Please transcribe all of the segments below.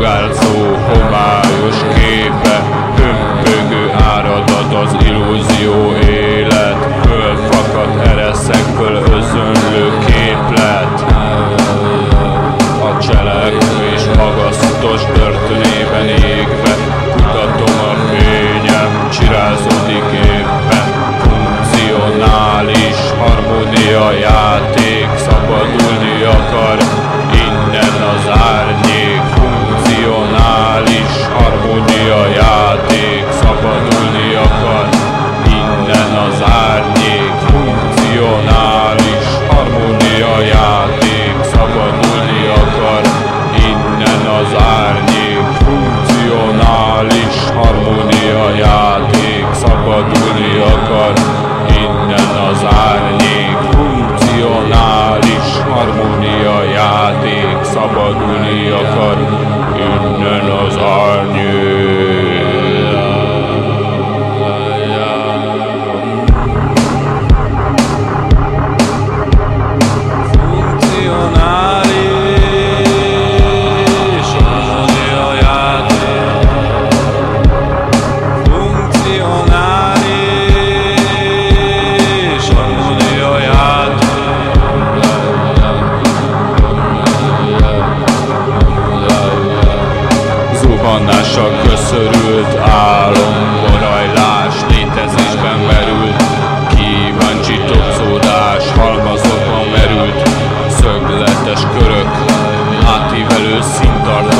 god, akar. rohanással köszörült álom Borajlás létezésben merült. Kíváncsi topzódás halmazokban merült. Szögletes körök átívelő szintartás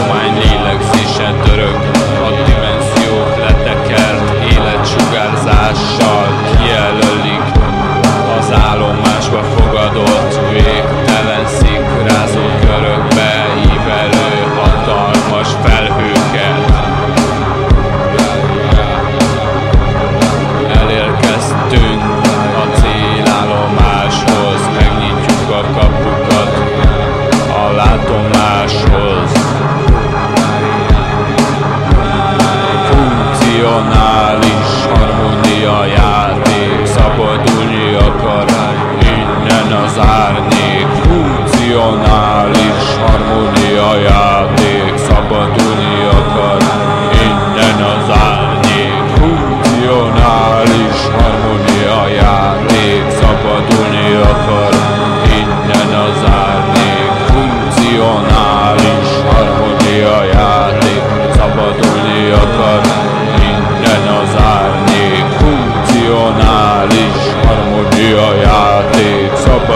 Banális harmónia játék Szabadulni akar innen az árnyék. Funkcionális harmónia játék.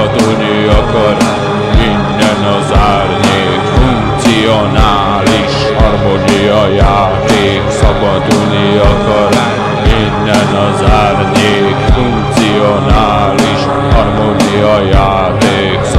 szabadulni akar Minden az árnyék funkcionális harmónia játék. Szabadulni akar Minden az árnyék funkcionális harmónia játék.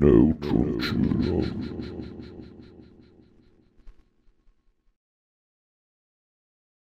No, no,